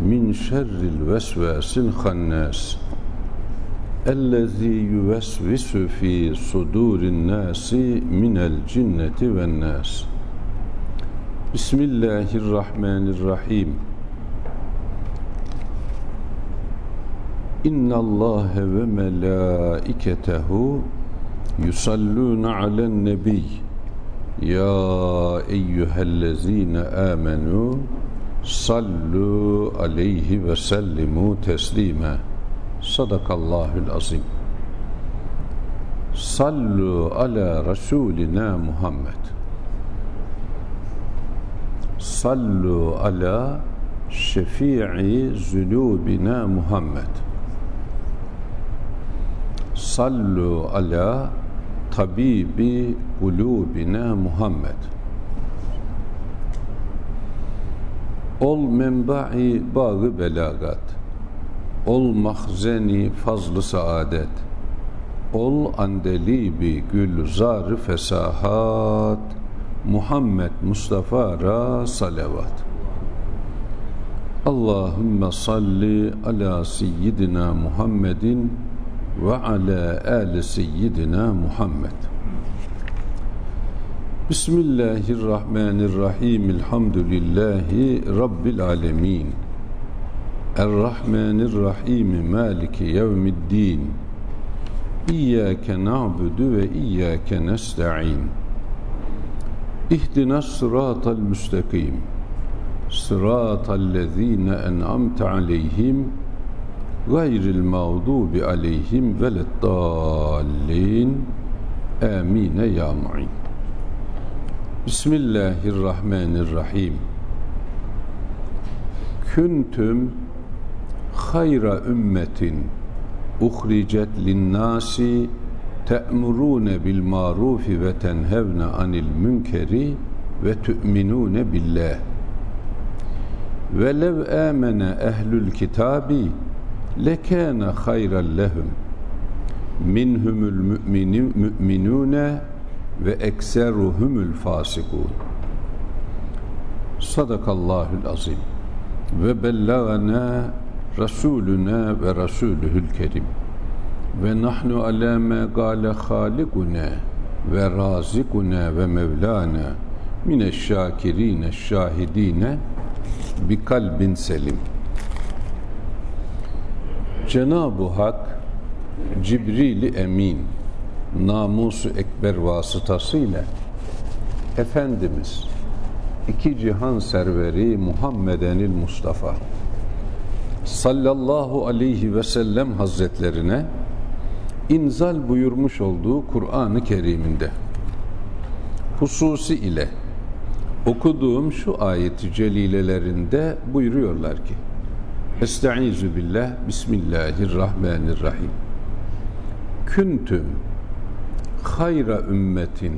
min şerril vesvesil hannas ellezî yüvesvisu fî sudûrin nâsi minel cinneti ven nâs Bismillahirrahmanirrahim. İnna Allah ve melâiketehu yusallûne alen nebiyy Ya eyyühellezîne âmenû sallu aleyhi ve sellimu teslime. Sadakallahül azim. Sallu ala Resulina Muhammed. Sallu ala şefii zunubina Muhammed. Sallu ala tabibi kulubina Muhammed. Ol menba'i bağı belagat. Ol mahzeni fazlı saadet. Ol andelibi gülzar fesahat. Muhammed Mustafa'ra salavat. Allahümme salli ala seyyidina Muhammedin ve ala ali seyyidina Muhammed. Bismillahirrahmanirrahim. Elhamdülillahi Rabbil alemin. Errahmanirrahim. Maliki yevmiddin. İyyâke na'budu ve iyyâke nesta'in. İhdinas sıratal müstakim. Sıratal lezîne en'amte aleyhim. Gayril mağdubi aleyhim veleddallin. Amine ya mu'in. Bismillahirrahmanirrahim. Küntüm hayra ümmetin uhricet linnâsi te'murûne bil marufi ve tenhevne anil münkeri ve tu'minûne billah. Ve lev âmene ehlül kitabi lekâne hayran lehum minhumul müminûne ve ekseruhumul fasikun. Sadakallahul azim. Ve bellagana Rasuluna ve Rasuluhul kerim. Ve nahnu ala ma gale halikuna ve razikuna ve mevlana mineşşakirine şahidine bi kalbin selim. Cenab-ı Hak Cibril-i Emin namusu ekber vasıtasıyla Efendimiz iki cihan serveri Muhammedenil Mustafa sallallahu aleyhi ve sellem hazretlerine inzal buyurmuş olduğu Kur'an-ı Kerim'inde hususi ile okuduğum şu ayeti celilelerinde buyuruyorlar ki Estaizu billah Bismillahirrahmanirrahim. Küntüm hayra ümmetin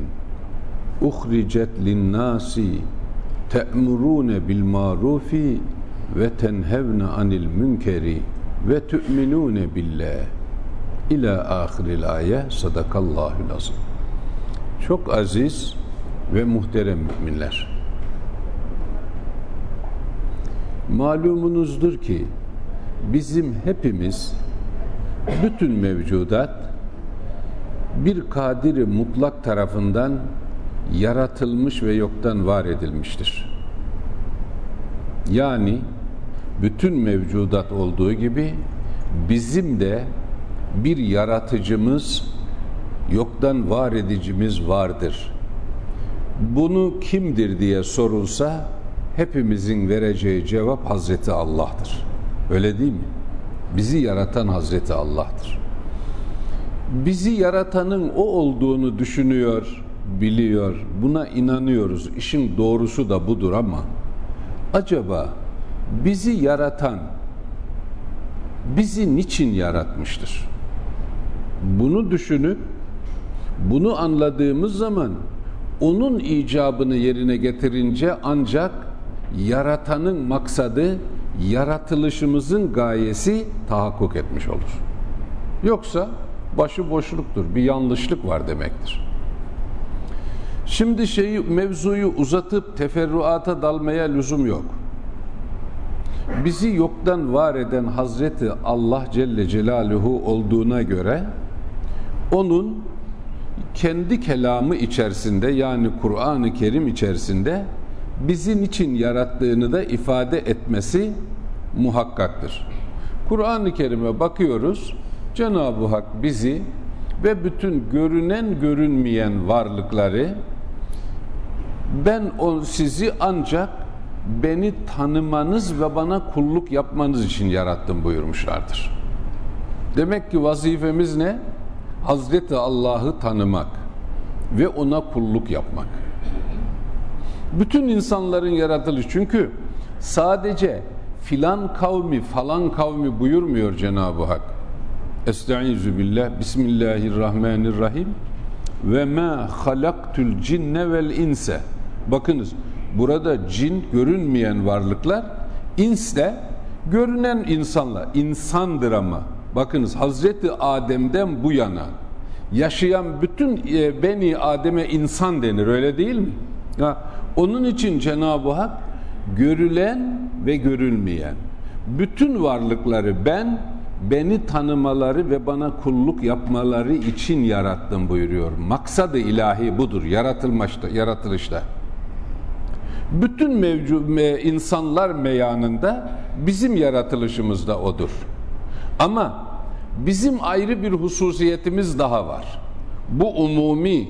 uhricet linnâsi te'murûne bil marufi ve tenhevne anil münkeri ve tu'minûne billah ila ahiril ayet sadakallahul azim çok aziz ve muhterem müminler. Malumunuzdur ki bizim hepimiz bütün mevcudat bir kadiri mutlak tarafından yaratılmış ve yoktan var edilmiştir. Yani bütün mevcudat olduğu gibi bizim de bir yaratıcımız, yoktan var edicimiz vardır. Bunu kimdir diye sorulsa hepimizin vereceği cevap Hazreti Allah'tır. Öyle değil mi? Bizi yaratan Hazreti Allah'tır bizi yaratanın o olduğunu düşünüyor, biliyor, buna inanıyoruz. İşin doğrusu da budur ama acaba bizi yaratan bizi niçin yaratmıştır? Bunu düşünüp bunu anladığımız zaman onun icabını yerine getirince ancak yaratanın maksadı, yaratılışımızın gayesi tahakkuk etmiş olur. Yoksa başı boşluktur, bir yanlışlık var demektir. Şimdi şeyi mevzuyu uzatıp teferruata dalmaya lüzum yok. Bizi yoktan var eden Hazreti Allah Celle Celaluhu olduğuna göre onun kendi kelamı içerisinde yani Kur'an-ı Kerim içerisinde bizi niçin yarattığını da ifade etmesi muhakkaktır. Kur'an-ı Kerim'e bakıyoruz. Cenab-ı Hak bizi ve bütün görünen görünmeyen varlıkları ben o sizi ancak beni tanımanız ve bana kulluk yapmanız için yarattım buyurmuşlardır. Demek ki vazifemiz ne? Hazreti Allah'ı tanımak ve ona kulluk yapmak. Bütün insanların yaratılışı çünkü sadece filan kavmi falan kavmi buyurmuyor Cenab-ı Hak. Estaizu billah Bismillahirrahmanirrahim. Ve ma halaktul cinne vel inse bakınız burada cin görünmeyen varlıklar ins de görünen insanlar insandır ama. Bakınız Hazreti Adem'den bu yana yaşayan bütün e, beni Adem'e insan denir öyle değil mi? Ya, onun için Cenab-ı Hak görülen ve görülmeyen bütün varlıkları ben beni tanımaları ve bana kulluk yapmaları için yarattım buyuruyor. Maksadı ilahi budur yaratılmışta, yaratılışta. Bütün mevcut me, insanlar meyanında bizim yaratılışımız da odur. Ama bizim ayrı bir hususiyetimiz daha var. Bu umumi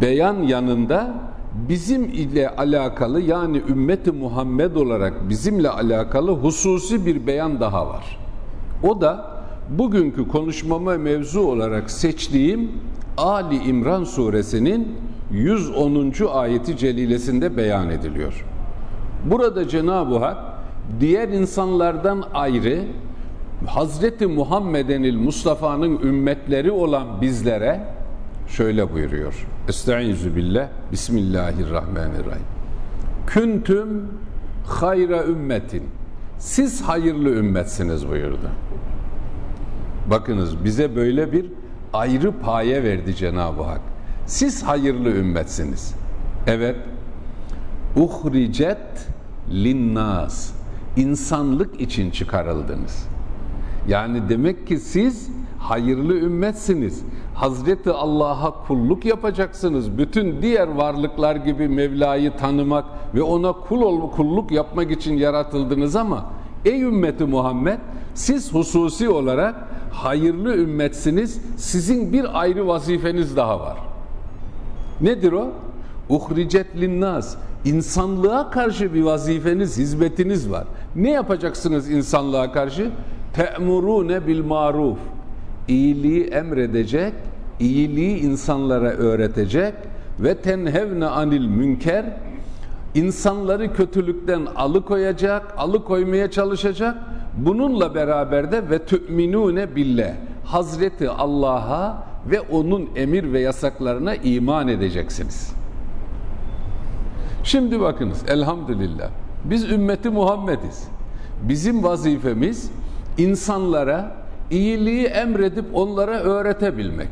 beyan yanında bizim ile alakalı yani ümmeti Muhammed olarak bizimle alakalı hususi bir beyan daha var. O da bugünkü konuşmama mevzu olarak seçtiğim Ali İmran suresinin 110. ayeti celilesinde beyan ediliyor. Burada Cenab-ı Hak diğer insanlardan ayrı Hazreti Muhammedenil Mustafa'nın ümmetleri olan bizlere şöyle buyuruyor. Estaizu billah. Bismillahirrahmanirrahim. Küntüm hayra ümmetin. Siz hayırlı ümmetsiniz buyurdu. Bakınız bize böyle bir ayrı paye verdi Cenab-ı Hak. Siz hayırlı ümmetsiniz. Evet. Uhricet linnas. İnsanlık için çıkarıldınız. Yani demek ki siz hayırlı ümmetsiniz. Hazreti Allah'a kulluk yapacaksınız. Bütün diğer varlıklar gibi Mevla'yı tanımak ve ona kul ol, kulluk yapmak için yaratıldınız ama ey ümmeti Muhammed siz hususi olarak hayırlı ümmetsiniz. Sizin bir ayrı vazifeniz daha var. Nedir o? Uhricet linnas. İnsanlığa karşı bir vazifeniz, hizmetiniz var. Ne yapacaksınız insanlığa karşı? Te'murune bil maruf iyiliği emredecek, iyiliği insanlara öğretecek ve tenhevne anil münker insanları kötülükten alıkoyacak, alıkoymaya çalışacak. Bununla beraber de ve tü'minune billah Hazreti Allah'a ve onun emir ve yasaklarına iman edeceksiniz. Şimdi bakınız elhamdülillah biz ümmeti Muhammediz. Bizim vazifemiz insanlara iyiliği emredip onlara öğretebilmek.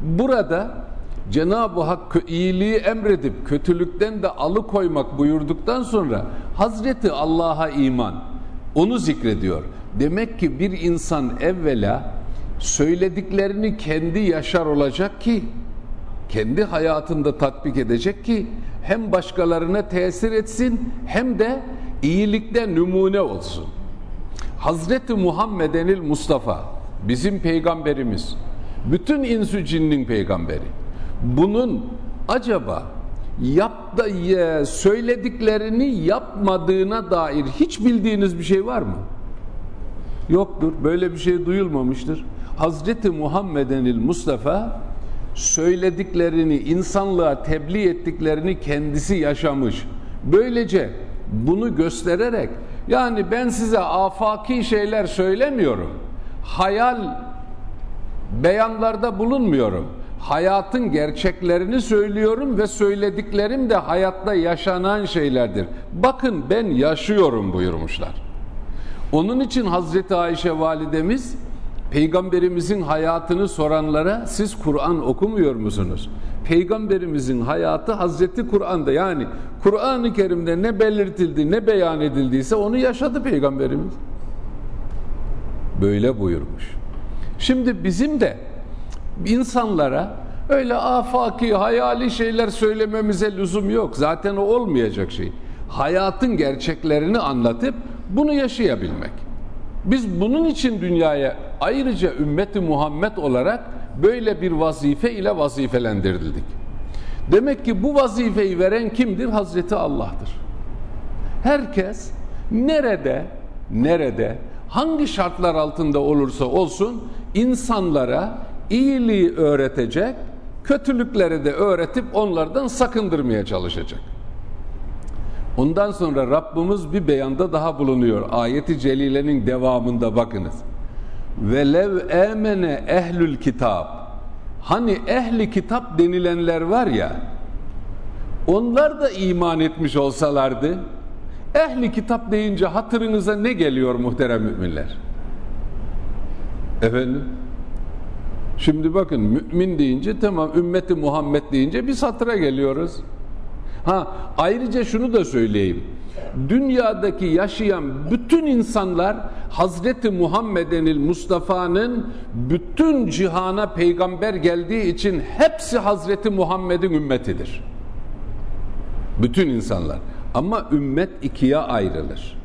Burada Cenab-ı Hak iyiliği emredip kötülükten de alıkoymak buyurduktan sonra Hazreti Allah'a iman onu zikrediyor. Demek ki bir insan evvela söylediklerini kendi yaşar olacak ki kendi hayatında tatbik edecek ki hem başkalarına tesir etsin hem de iyilikte numune olsun. Hazreti Muhammedenil Mustafa bizim peygamberimiz bütün insü cinnin peygamberi bunun acaba yap da söylediklerini yapmadığına dair hiç bildiğiniz bir şey var mı? Yoktur. Böyle bir şey duyulmamıştır. Hazreti Muhammedenil Mustafa söylediklerini, insanlığa tebliğ ettiklerini kendisi yaşamış. Böylece bunu göstererek Yani ben size afaki şeyler söylemiyorum. Hayal beyanlarda bulunmuyorum. Hayatın gerçeklerini söylüyorum ve söylediklerim de hayatta yaşanan şeylerdir. Bakın ben yaşıyorum buyurmuşlar. Onun için Hazreti Ayşe validemiz Peygamberimizin hayatını soranlara siz Kur'an okumuyor musunuz? Peygamberimizin hayatı Hazreti Kur'an'da yani Kur'an-ı Kerim'de ne belirtildi ne beyan edildiyse onu yaşadı Peygamberimiz. Böyle buyurmuş. Şimdi bizim de insanlara öyle afaki, hayali şeyler söylememize lüzum yok. Zaten o olmayacak şey. Hayatın gerçeklerini anlatıp bunu yaşayabilmek. Biz bunun için dünyaya ayrıca ümmeti Muhammed olarak böyle bir vazife ile vazifelendirildik. Demek ki bu vazifeyi veren kimdir? Hazreti Allah'tır. Herkes nerede, nerede, hangi şartlar altında olursa olsun insanlara iyiliği öğretecek, kötülükleri de öğretip onlardan sakındırmaya çalışacak. Ondan sonra Rabbimiz bir beyanda daha bulunuyor. Ayeti Celile'nin devamında bakınız. Velev emene ehlül kitap. Hani ehli kitap denilenler var ya, onlar da iman etmiş olsalardı, ehli kitap deyince hatırınıza ne geliyor muhterem müminler? Efendim? Şimdi bakın mümin deyince tamam ümmeti Muhammed deyince biz hatıra geliyoruz. Ha ayrıca şunu da söyleyeyim. Dünyadaki yaşayan bütün insanlar Hazreti Muhammed'in Mustafa'nın bütün cihana peygamber geldiği için hepsi Hazreti Muhammed'in ümmetidir. Bütün insanlar. Ama ümmet ikiye ayrılır.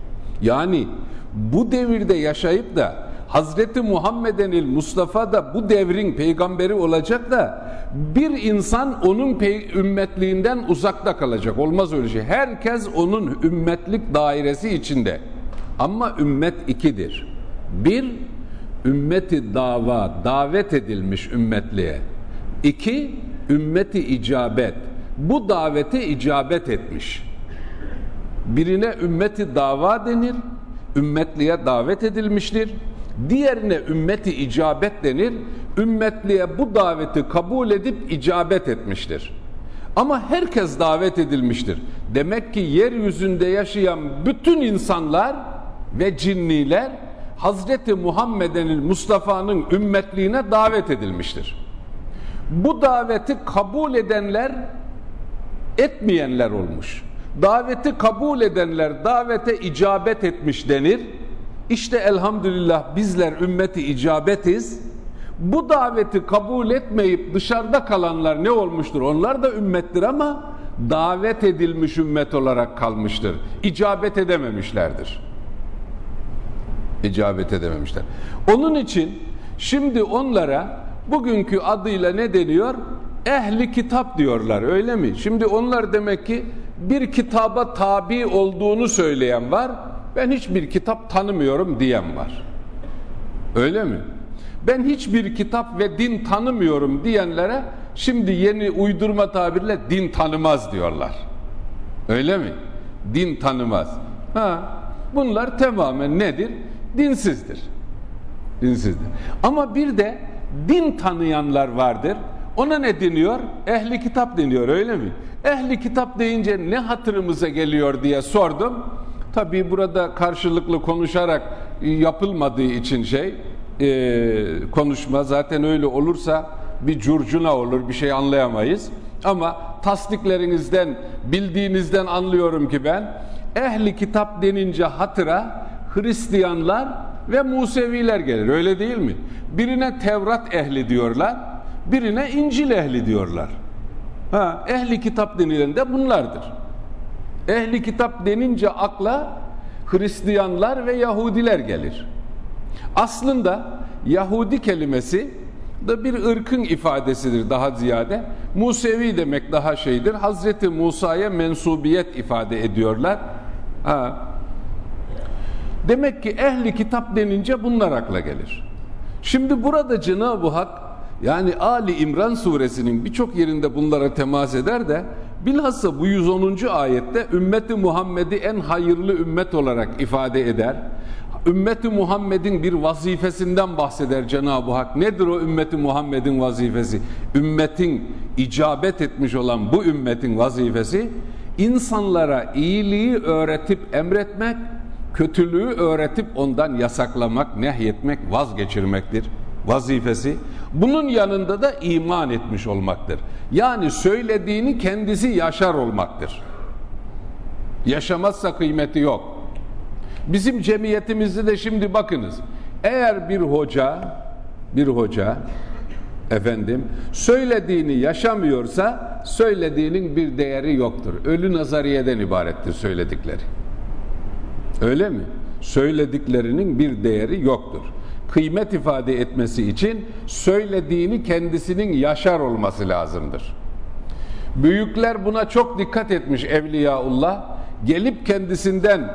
Yani bu devirde yaşayıp da Hazreti Muhammed'in Mustafa da bu devrin peygamberi olacak da bir insan onun ümmetliğinden uzakta kalacak. Olmaz öyle şey. Herkes onun ümmetlik dairesi içinde. Ama ümmet ikidir. Bir, ümmeti dava, davet edilmiş ümmetliğe. İki, ümmeti icabet. Bu davete icabet etmiş. Birine ümmeti dava denir, ümmetliğe davet edilmiştir. Diğerine ümmeti icabet denir. Ümmetliğe bu daveti kabul edip icabet etmiştir. Ama herkes davet edilmiştir. Demek ki yeryüzünde yaşayan bütün insanlar ve cinniler Hazreti Muhammed'in Mustafa'nın ümmetliğine davet edilmiştir. Bu daveti kabul edenler etmeyenler olmuş. Daveti kabul edenler davete icabet etmiş denir işte elhamdülillah bizler ümmeti icabetiz. Bu daveti kabul etmeyip dışarıda kalanlar ne olmuştur? Onlar da ümmettir ama davet edilmiş ümmet olarak kalmıştır. İcabet edememişlerdir. İcabet edememişler. Onun için şimdi onlara bugünkü adıyla ne deniyor? Ehli kitap diyorlar öyle mi? Şimdi onlar demek ki bir kitaba tabi olduğunu söyleyen var ben hiçbir kitap tanımıyorum diyen var. Öyle mi? Ben hiçbir kitap ve din tanımıyorum diyenlere şimdi yeni uydurma tabirle din tanımaz diyorlar. Öyle mi? Din tanımaz. Ha, bunlar tamamen nedir? Dinsizdir. Dinsizdir. Ama bir de din tanıyanlar vardır. Ona ne deniyor? Ehli kitap deniyor öyle mi? Ehli kitap deyince ne hatırımıza geliyor diye sordum. Tabii burada karşılıklı konuşarak yapılmadığı için şey e, konuşma zaten öyle olursa bir curcuna olur bir şey anlayamayız. Ama tasdiklerinizden bildiğinizden anlıyorum ki ben ehli kitap denince hatıra Hristiyanlar ve Museviler gelir öyle değil mi? Birine Tevrat ehli diyorlar birine İncil ehli diyorlar. Ha, ehli kitap denilen de bunlardır. Ehli kitap denince akla Hristiyanlar ve Yahudiler gelir. Aslında Yahudi kelimesi da bir ırkın ifadesidir daha ziyade. Musevi demek daha şeydir. Hazreti Musa'ya mensubiyet ifade ediyorlar. Ha. Demek ki ehli kitap denince bunlar akla gelir. Şimdi burada Cenab-ı Hak yani Ali İmran suresinin birçok yerinde bunlara temas eder de Bilhassa bu 110. ayette ümmeti Muhammed'i en hayırlı ümmet olarak ifade eder. Ümmeti Muhammed'in bir vazifesinden bahseder Cenab-ı Hak. Nedir o ümmeti Muhammed'in vazifesi? Ümmetin icabet etmiş olan bu ümmetin vazifesi insanlara iyiliği öğretip emretmek, kötülüğü öğretip ondan yasaklamak, nehyetmek, vazgeçirmektir vazifesi. Bunun yanında da iman etmiş olmaktır. Yani söylediğini kendisi yaşar olmaktır. Yaşamazsa kıymeti yok. Bizim cemiyetimizde de şimdi bakınız. Eğer bir hoca, bir hoca efendim söylediğini yaşamıyorsa söylediğinin bir değeri yoktur. Ölü nazariyeden ibarettir söyledikleri. Öyle mi? Söylediklerinin bir değeri yoktur. Kıymet ifade etmesi için söylediğini kendisinin yaşar olması lazımdır. Büyükler buna çok dikkat etmiş Evliyaullah. Gelip kendisinden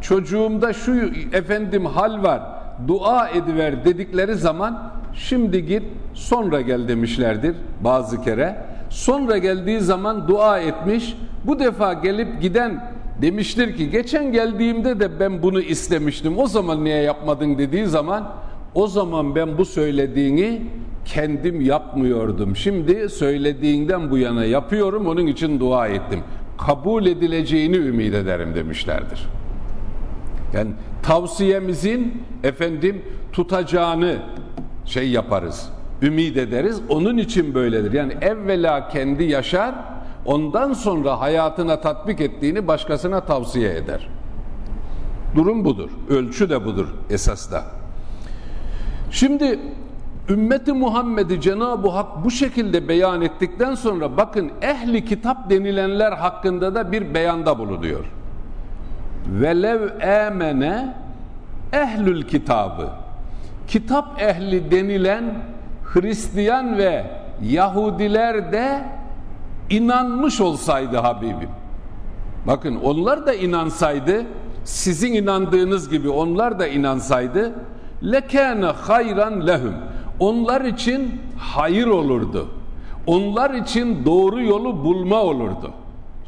çocuğumda şu efendim hal var dua ediver dedikleri zaman şimdi git sonra gel demişlerdir bazı kere. Sonra geldiği zaman dua etmiş. Bu defa gelip giden demiştir ki geçen geldiğimde de ben bunu istemiştim. O zaman niye yapmadın dediği zaman o zaman ben bu söylediğini kendim yapmıyordum. Şimdi söylediğinden bu yana yapıyorum. Onun için dua ettim. Kabul edileceğini ümit ederim demişlerdir. Yani tavsiyemizin efendim tutacağını şey yaparız. Ümit ederiz. Onun için böyledir. Yani evvela kendi yaşar, ondan sonra hayatına tatbik ettiğini başkasına tavsiye eder. Durum budur. Ölçü de budur esas da. Şimdi ümmeti Muhammed'i Cenab-ı Hak bu şekilde beyan ettikten sonra bakın ehli kitap denilenler hakkında da bir beyanda bulunuyor. Velev emene ehlül kitabı kitap ehli denilen Hristiyan ve Yahudiler de inanmış olsaydı Habibim. Bakın onlar da inansaydı, sizin inandığınız gibi onlar da inansaydı, lekâne hayran lehum. Onlar için hayır olurdu. Onlar için doğru yolu bulma olurdu.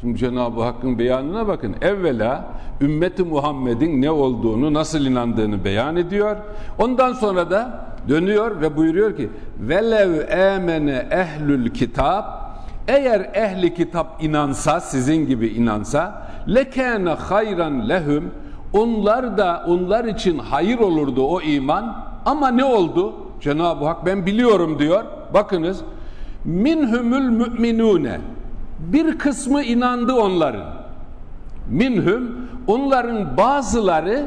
Şimdi Cenab-ı Hakk'ın beyanına bakın. Evvela ümmeti Muhammed'in ne olduğunu, nasıl inandığını beyan ediyor. Ondan sonra da dönüyor ve buyuruyor ki velev emene ehlül kitap eğer ehli kitap inansa, sizin gibi inansa lekâne hayran lehum onlar da onlar için hayır olurdu o iman ama ne oldu? Cenab-ı Hak ben biliyorum diyor. Bakınız minhumul müminune bir kısmı inandı onların. Minhum onların bazıları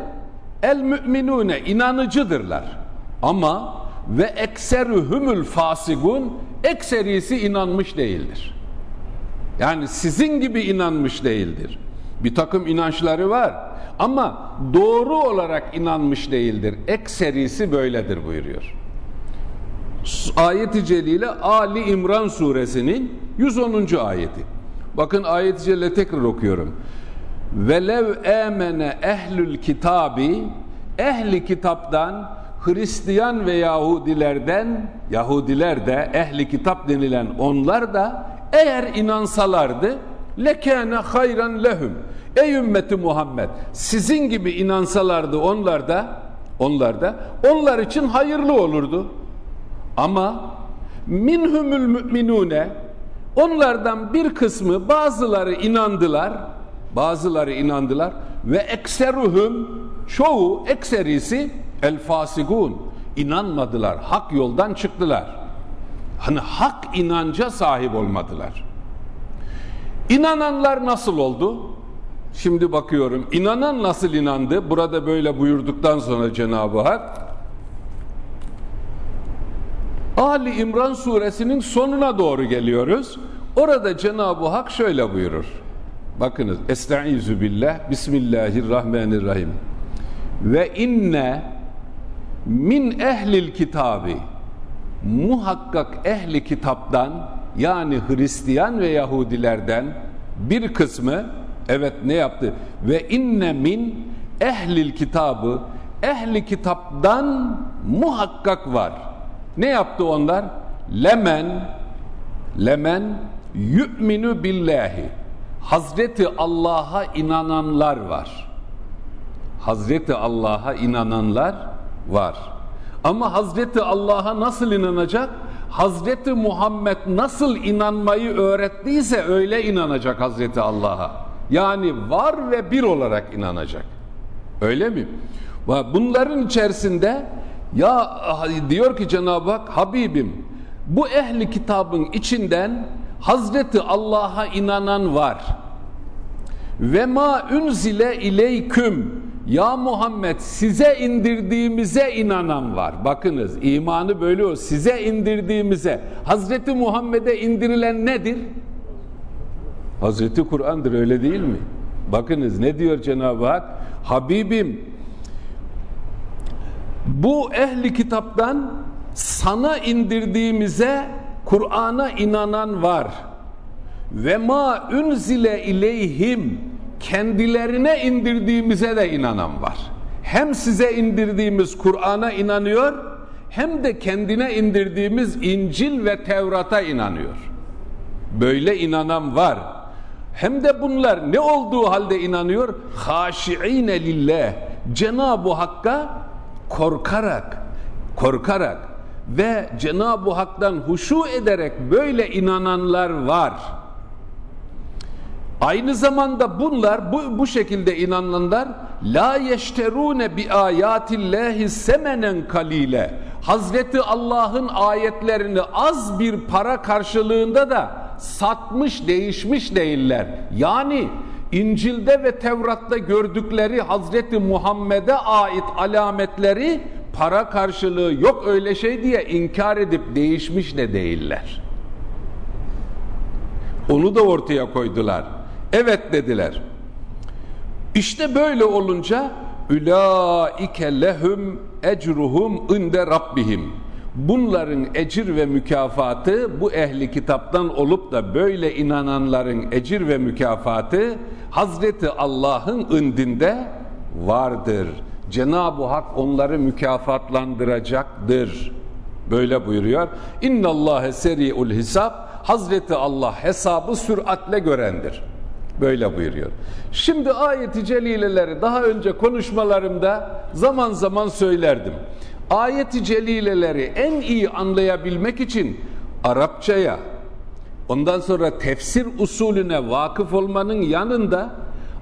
el müminune inanıcıdırlar. Ama ve ekseruhumul fasigun ekserisi inanmış değildir. Yani sizin gibi inanmış değildir. Bir takım inançları var ama doğru olarak inanmış değildir. Ekserisi böyledir buyuruyor. Ayet-i Celile Ali İmran suresinin 110. ayeti. Bakın ayet-i celile tekrar okuyorum. Velev emene ehlül kitabi ehli kitaptan Hristiyan ve Yahudilerden Yahudiler de ehli kitap denilen onlar da eğer inansalardı lekâne hayran lehum ey ümmeti Muhammed sizin gibi inansalardı onlar da onlar da onlar için hayırlı olurdu. Ama minhumul müminune onlardan bir kısmı bazıları inandılar bazıları inandılar ve ekseruhum çoğu ekserisi el fasigun inanmadılar hak yoldan çıktılar. Hani hak inanca sahip olmadılar. İnananlar nasıl oldu? Şimdi bakıyorum. İnanan nasıl inandı? Burada böyle buyurduktan sonra Cenab-ı Hak Ali İmran suresinin sonuna doğru geliyoruz. Orada Cenab-ı Hak şöyle buyurur. Bakınız. Estaizu billah. Bismillahirrahmanirrahim. Ve inne min ehlil kitabi muhakkak ehli kitaptan yani Hristiyan ve Yahudilerden bir kısmı evet ne yaptı? Ve inne min ehlil kitabı ehli kitaptan muhakkak var. Ne yaptı onlar? Lemen lemen yu'minu billahi. Hazreti Allah'a inananlar var. Hazreti Allah'a inananlar var. Ama Hazreti Allah'a nasıl inanacak? Hazreti Muhammed nasıl inanmayı öğrettiyse öyle inanacak Hazreti Allah'a. Yani var ve bir olarak inanacak. Öyle mi? Bunların içerisinde ya diyor ki Cenab-ı Hak Habibim bu ehli kitabın içinden Hazreti Allah'a inanan var. Ve ma unzile ileyküm ya Muhammed size indirdiğimize inanan var. Bakınız imanı böyle o. Size indirdiğimize. Hazreti Muhammed'e indirilen nedir? Hazreti Kur'an'dır öyle değil mi? Bakınız ne diyor Cenab-ı Hak? Habibim bu ehli kitaptan sana indirdiğimize Kur'an'a inanan var. Ve ma unzile ileyhim kendilerine indirdiğimize de inanan var. Hem size indirdiğimiz Kur'an'a inanıyor hem de kendine indirdiğimiz İncil ve Tevrat'a inanıyor. Böyle inanan var. Hem de bunlar ne olduğu halde inanıyor? Haşi'ine lillah. Cenab-ı Hakk'a korkarak, korkarak ve Cenab-ı Hak'tan huşu ederek böyle inananlar var. Aynı zamanda bunlar bu, bu şekilde inananlar la yeşterune bi ayatillahi semenen kalile. Hazreti Allah'ın ayetlerini az bir para karşılığında da satmış değişmiş değiller. Yani İncil'de ve Tevrat'ta gördükleri Hazreti Muhammed'e ait alametleri para karşılığı yok öyle şey diye inkar edip değişmiş de değiller. Onu da ortaya koydular. Evet dediler. İşte böyle olunca ulaike lehum ecruhum inde rabbihim. Bunların ecir ve mükafatı bu ehli kitaptan olup da böyle inananların ecir ve mükafatı Hazreti Allah'ın indinde vardır. Cenab-ı Hak onları mükafatlandıracaktır. Böyle buyuruyor. İnna Allahe seri'ul hisab. Hazreti Allah hesabı süratle görendir. Böyle buyuruyor. Şimdi ayeti celileleri daha önce konuşmalarımda zaman zaman söylerdim. Ayeti celileleri en iyi anlayabilmek için Arapçaya, ondan sonra tefsir usulüne vakıf olmanın yanında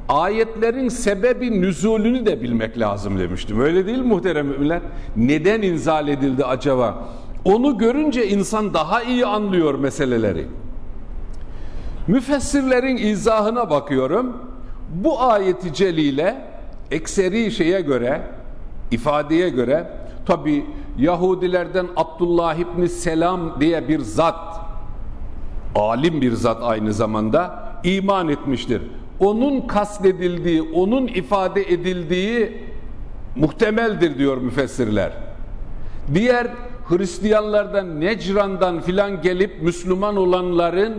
ayetlerin sebebi nüzulünü de bilmek lazım demiştim. Öyle değil muhterem müminler? Neden inzal edildi acaba? Onu görünce insan daha iyi anlıyor meseleleri. Müfessirlerin izahına bakıyorum. Bu ayeti celile ekseri şeye göre, ifadeye göre tabi Yahudilerden Abdullah İbni Selam diye bir zat, alim bir zat aynı zamanda iman etmiştir. Onun kastedildiği, onun ifade edildiği muhtemeldir diyor müfessirler. Diğer Hristiyanlardan, Necran'dan filan gelip Müslüman olanların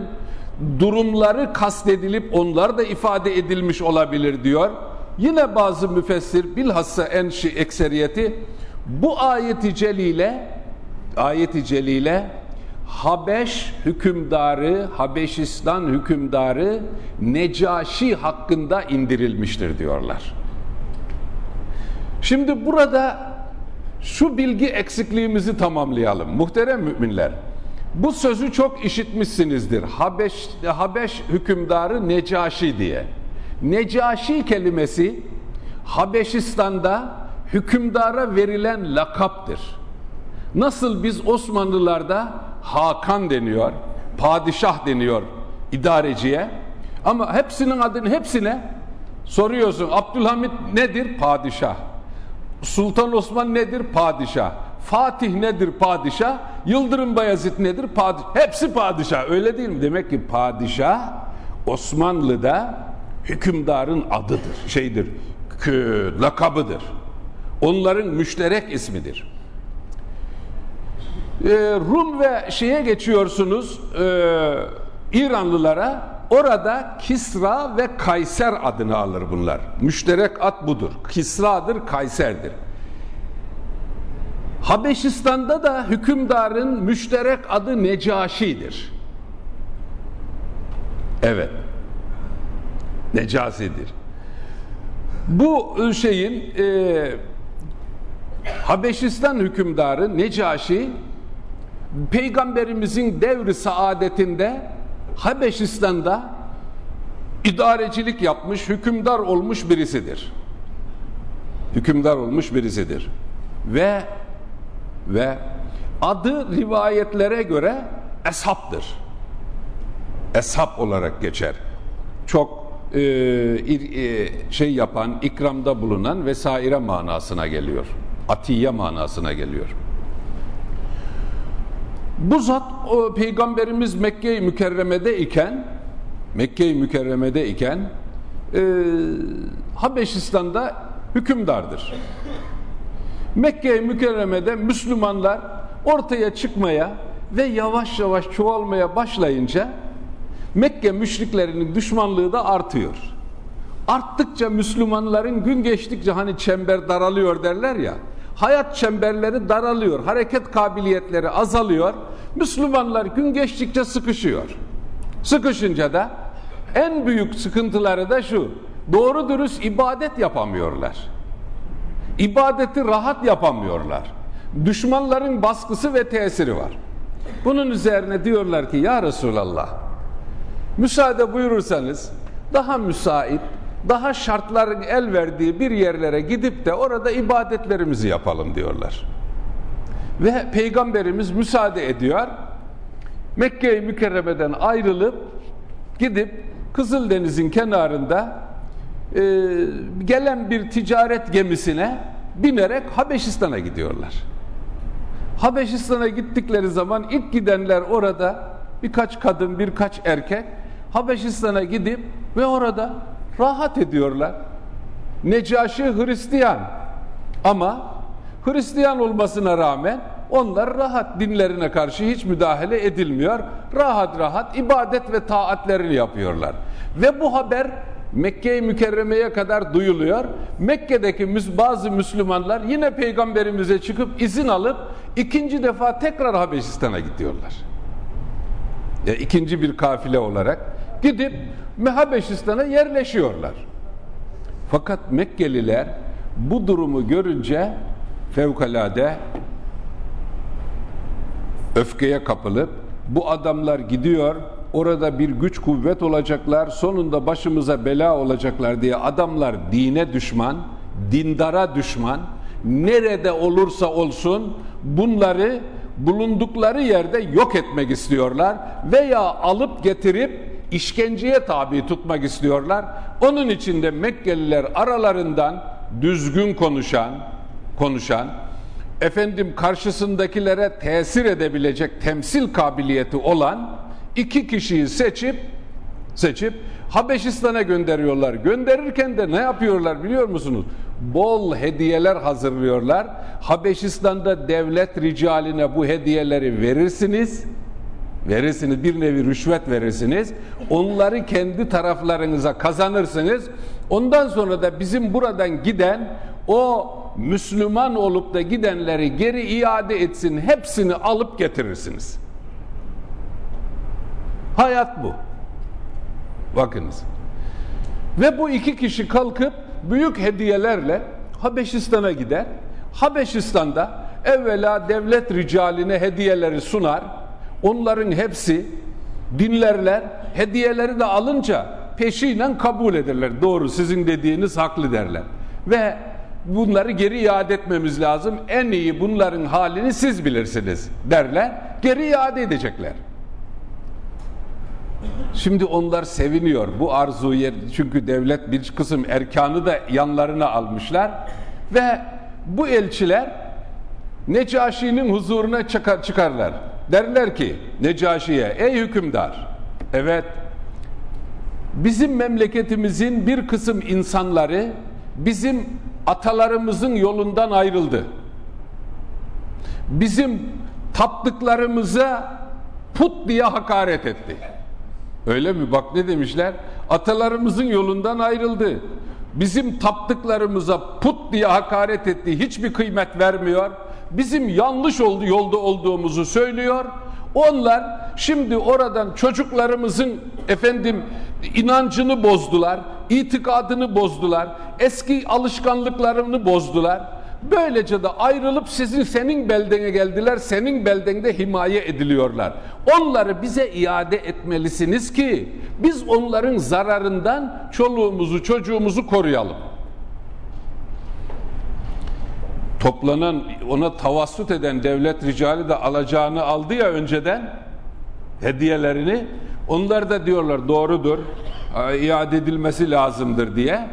durumları kastedilip onlar da ifade edilmiş olabilir diyor. Yine bazı müfessir bilhassa en şi ekseriyeti bu ayeti celile ayeti celile Habeş hükümdarı, Habeşistan hükümdarı Necaşi hakkında indirilmiştir diyorlar. Şimdi burada şu bilgi eksikliğimizi tamamlayalım. Muhterem müminler, bu sözü çok işitmişsinizdir. Habeş, Habeş hükümdarı Necaşi diye. Necaşi kelimesi Habeşistan'da hükümdara verilen lakaptır. Nasıl biz Osmanlılarda Hakan deniyor, padişah deniyor idareciye. Ama hepsinin adını hepsine soruyorsun. Abdülhamit nedir? Padişah. Sultan Osman nedir? Padişah. Fatih nedir? Padişah. Yıldırım Bayezid nedir? Padişah. Hepsi padişah. Öyle değil mi? Demek ki padişah Osmanlı'da hükümdarın adıdır, şeydir, lakabıdır. Onların müşterek ismidir. Ee, Rum ve şeye geçiyorsunuz, e, İranlılara, orada Kisra ve Kayser adını alır bunlar. Müşterek ad budur. Kisra'dır, Kayser'dir. Habeşistan'da da hükümdarın müşterek adı Necaşi'dir. Evet. Necasidir. Bu şeyin e, Habeşistan hükümdarı Necaşi Peygamberimizin devri saadetinde Habeşistan'da idarecilik yapmış, hükümdar olmuş birisidir. Hükümdar olmuş birisidir. Ve ve adı rivayetlere göre Eshap'tır. Eshap olarak geçer. Çok e, e, şey yapan, ikramda bulunan vesaire manasına geliyor. Atiye manasına geliyor. Bu zat o peygamberimiz Mekke-i Mükerreme'de iken Mekke-i Mükerreme'de iken e, Habeşistan'da hükümdardır. Mekke-i Mükerreme'de Müslümanlar ortaya çıkmaya ve yavaş yavaş çoğalmaya başlayınca Mekke müşriklerinin düşmanlığı da artıyor. Arttıkça Müslümanların gün geçtikçe hani çember daralıyor derler ya hayat çemberleri daralıyor, hareket kabiliyetleri azalıyor. Müslümanlar gün geçtikçe sıkışıyor. Sıkışınca da en büyük sıkıntıları da şu. Doğru dürüst ibadet yapamıyorlar. İbadeti rahat yapamıyorlar. Düşmanların baskısı ve tesiri var. Bunun üzerine diyorlar ki ya Resulallah müsaade buyurursanız daha müsait, daha şartların el verdiği bir yerlere gidip de orada ibadetlerimizi yapalım diyorlar. Ve Peygamberimiz müsaade ediyor. Mekke-i Mükerreme'den ayrılıp gidip Kızıldeniz'in kenarında e, gelen bir ticaret gemisine binerek Habeşistan'a gidiyorlar. Habeşistan'a gittikleri zaman ilk gidenler orada birkaç kadın, birkaç erkek Habeşistan'a gidip ve orada rahat ediyorlar. Necaşi Hristiyan ama Hristiyan olmasına rağmen onlar rahat dinlerine karşı hiç müdahale edilmiyor. Rahat rahat ibadet ve taatlerini yapıyorlar. Ve bu haber Mekke-i Mükerreme'ye kadar duyuluyor. Mekke'deki bazı Müslümanlar yine peygamberimize çıkıp izin alıp ikinci defa tekrar Habeşistan'a gidiyorlar. Ya ikinci bir kafile olarak gidip Habeşistan'a yerleşiyorlar. Fakat Mekkeliler bu durumu görünce fevkalade öfkeye kapılıp bu adamlar gidiyor orada bir güç kuvvet olacaklar sonunda başımıza bela olacaklar diye adamlar dine düşman dindara düşman nerede olursa olsun bunları bulundukları yerde yok etmek istiyorlar veya alıp getirip işkenceye tabi tutmak istiyorlar. Onun için de Mekkeliler aralarından düzgün konuşan, konuşan, efendim karşısındakilere tesir edebilecek temsil kabiliyeti olan iki kişiyi seçip seçip Habeşistan'a gönderiyorlar. Gönderirken de ne yapıyorlar biliyor musunuz? Bol hediyeler hazırlıyorlar. Habeşistan'da devlet ricaline bu hediyeleri verirsiniz verirsiniz bir nevi rüşvet verirsiniz onları kendi taraflarınıza kazanırsınız ondan sonra da bizim buradan giden o Müslüman olup da gidenleri geri iade etsin hepsini alıp getirirsiniz hayat bu bakınız ve bu iki kişi kalkıp büyük hediyelerle Habeşistan'a gider Habeşistan'da evvela devlet ricaline hediyeleri sunar Onların hepsi dinlerler, hediyeleri de alınca peşiyle kabul ederler. Doğru sizin dediğiniz haklı derler. Ve bunları geri iade etmemiz lazım. En iyi bunların halini siz bilirsiniz derler. Geri iade edecekler. Şimdi onlar seviniyor bu arzuyu çünkü devlet bir kısım erkanı da yanlarına almışlar ve bu elçiler Necaşi'nin huzuruna çıkar, çıkarlar. Derler ki Necaşi'ye ey hükümdar evet bizim memleketimizin bir kısım insanları bizim atalarımızın yolundan ayrıldı. Bizim taptıklarımıza put diye hakaret etti. Öyle mi? Bak ne demişler? Atalarımızın yolundan ayrıldı. Bizim taptıklarımıza put diye hakaret etti. Hiçbir kıymet vermiyor bizim yanlış oldu, yolda olduğumuzu söylüyor. Onlar Şimdi oradan çocuklarımızın efendim inancını bozdular, itikadını bozdular, eski alışkanlıklarını bozdular. Böylece de ayrılıp sizin senin beldene geldiler, senin beldende himaye ediliyorlar. Onları bize iade etmelisiniz ki biz onların zararından çoluğumuzu çocuğumuzu koruyalım. Toplanan ona tavassut eden devlet ricali de alacağını aldı ya önceden hediyelerini. Onlar da diyorlar doğrudur, iade edilmesi lazımdır diye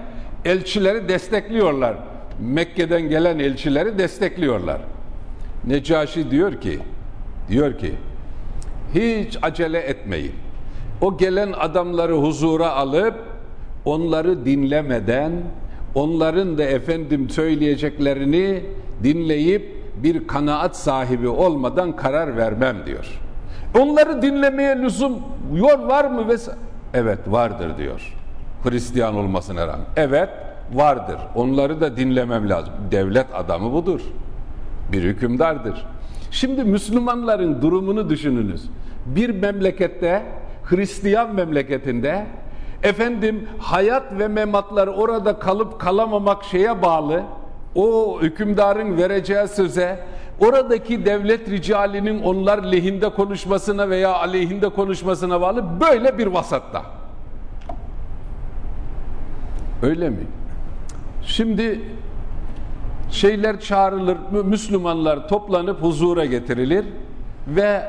elçileri destekliyorlar. Mekke'den gelen elçileri destekliyorlar. Necaşi diyor ki, diyor ki, hiç acele etmeyin. O gelen adamları huzura alıp onları dinlemeden, onların da efendim söyleyeceklerini dinleyip bir kanaat sahibi olmadan karar vermem diyor. Onları dinlemeye lüzum yol var mı? Evet vardır diyor. Hristiyan olmasına rağmen. Evet vardır. Onları da dinlemem lazım. Devlet adamı budur. Bir hükümdardır. Şimdi Müslümanların durumunu düşününüz. Bir memlekette, Hristiyan memleketinde efendim hayat ve mematlar orada kalıp kalamamak şeye bağlı. O hükümdarın vereceği söze, oradaki devlet ricalinin onlar lehinde konuşmasına veya aleyhinde konuşmasına bağlı böyle bir vasatta. Öyle mi? Şimdi şeyler çağrılır, Müslümanlar toplanıp huzura getirilir ve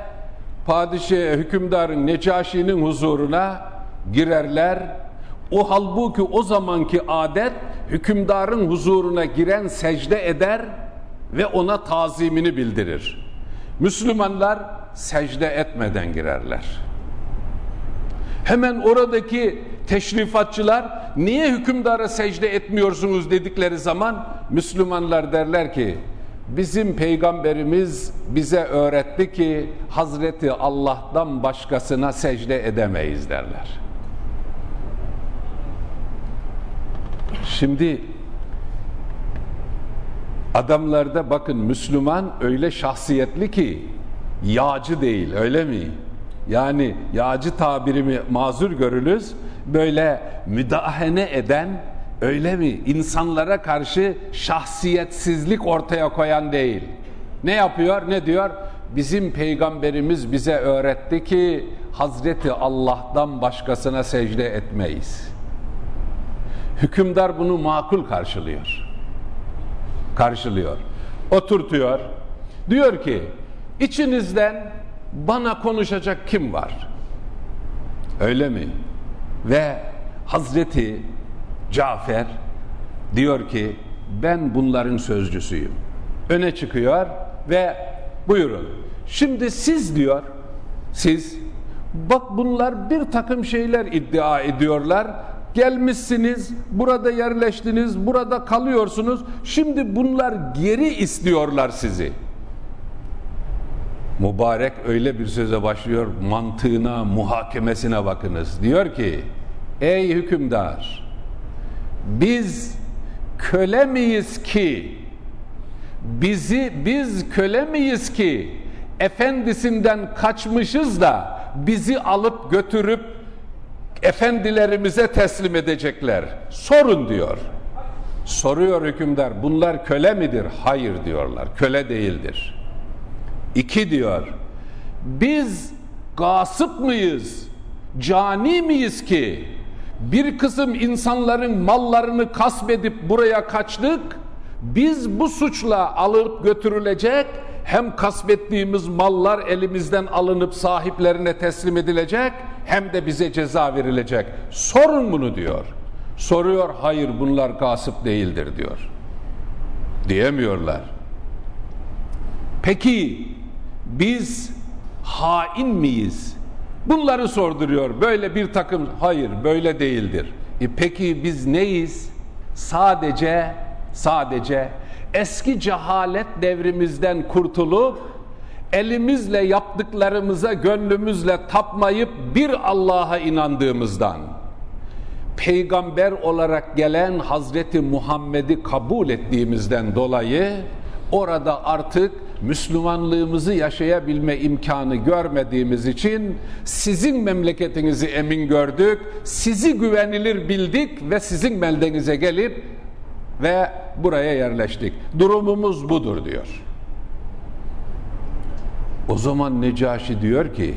padişah, hükümdarın, Necaşi'nin huzuruna girerler. O halbuki o zamanki adet hükümdarın huzuruna giren secde eder ve ona tazimini bildirir. Müslümanlar secde etmeden girerler. Hemen oradaki teşrifatçılar niye hükümdara secde etmiyorsunuz dedikleri zaman Müslümanlar derler ki bizim peygamberimiz bize öğretti ki Hazreti Allah'tan başkasına secde edemeyiz derler. Şimdi adamlarda bakın Müslüman öyle şahsiyetli ki yağcı değil öyle mi? Yani yağcı tabirimi mazur görülüz böyle müdahene eden öyle mi? İnsanlara karşı şahsiyetsizlik ortaya koyan değil. Ne yapıyor? Ne diyor? Bizim peygamberimiz bize öğretti ki Hazreti Allah'tan başkasına secde etmeyiz. Hükümdar bunu makul karşılıyor. Karşılıyor. Oturtuyor. Diyor ki içinizden bana konuşacak kim var? Öyle mi? Ve Hazreti Cafer diyor ki ben bunların sözcüsüyüm. Öne çıkıyor ve buyurun. Şimdi siz diyor, siz bak bunlar bir takım şeyler iddia ediyorlar. Gelmişsiniz, burada yerleştiniz, burada kalıyorsunuz. Şimdi bunlar geri istiyorlar sizi. Mübarek öyle bir söze başlıyor, mantığına, muhakemesine bakınız. Diyor ki, ey hükümdar, biz köle miyiz ki, bizi biz köle miyiz ki, efendisinden kaçmışız da bizi alıp götürüp efendilerimize teslim edecekler. Sorun diyor. Soruyor hükümdar, bunlar köle midir? Hayır diyorlar, köle değildir. İki diyor, biz gasıp mıyız, cani miyiz ki bir kısım insanların mallarını kasbedip buraya kaçtık, biz bu suçla alıp götürülecek, hem kasbettiğimiz mallar elimizden alınıp sahiplerine teslim edilecek, hem de bize ceza verilecek. Sorun bunu diyor. Soruyor, hayır bunlar gasıp değildir diyor. Diyemiyorlar. Peki biz hain miyiz? Bunları sorduruyor. Böyle bir takım hayır böyle değildir. E peki biz neyiz? Sadece sadece eski cehalet devrimizden kurtulup elimizle yaptıklarımıza gönlümüzle tapmayıp bir Allah'a inandığımızdan peygamber olarak gelen Hazreti Muhammed'i kabul ettiğimizden dolayı orada artık Müslümanlığımızı yaşayabilme imkanı görmediğimiz için sizin memleketinizi emin gördük, sizi güvenilir bildik ve sizin beldenize gelip ve buraya yerleştik. Durumumuz budur diyor. O zaman Necaşi diyor ki,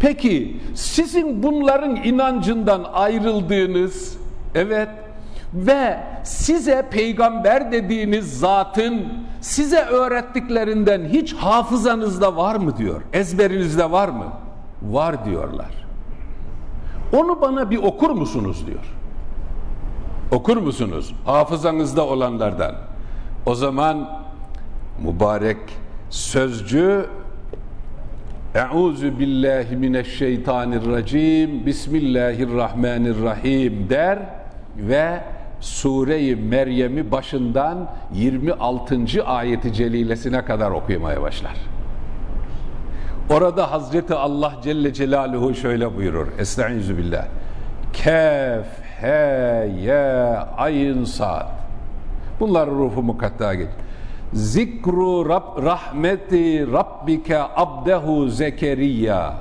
peki sizin bunların inancından ayrıldığınız, evet ve size peygamber dediğiniz zatın size öğrettiklerinden hiç hafızanızda var mı diyor. Ezberinizde var mı? Var diyorlar. Onu bana bir okur musunuz diyor. Okur musunuz? Hafızanızda olanlardan. O zaman mübarek sözcü Euzu billahi mineşşeytanirracim Bismillahirrahmanirrahim der ve Sure-i Meryem'i başından 26. ayeti celilesine kadar okumaya başlar. Orada Hazreti Allah Celle Celaluhu şöyle buyurur. Estaizu billah. Kef, he, ye, ayın, sad. Bunlar ruhu mukatta geç. Zikru rab, rahmeti rabbike abdehu Zekeriya.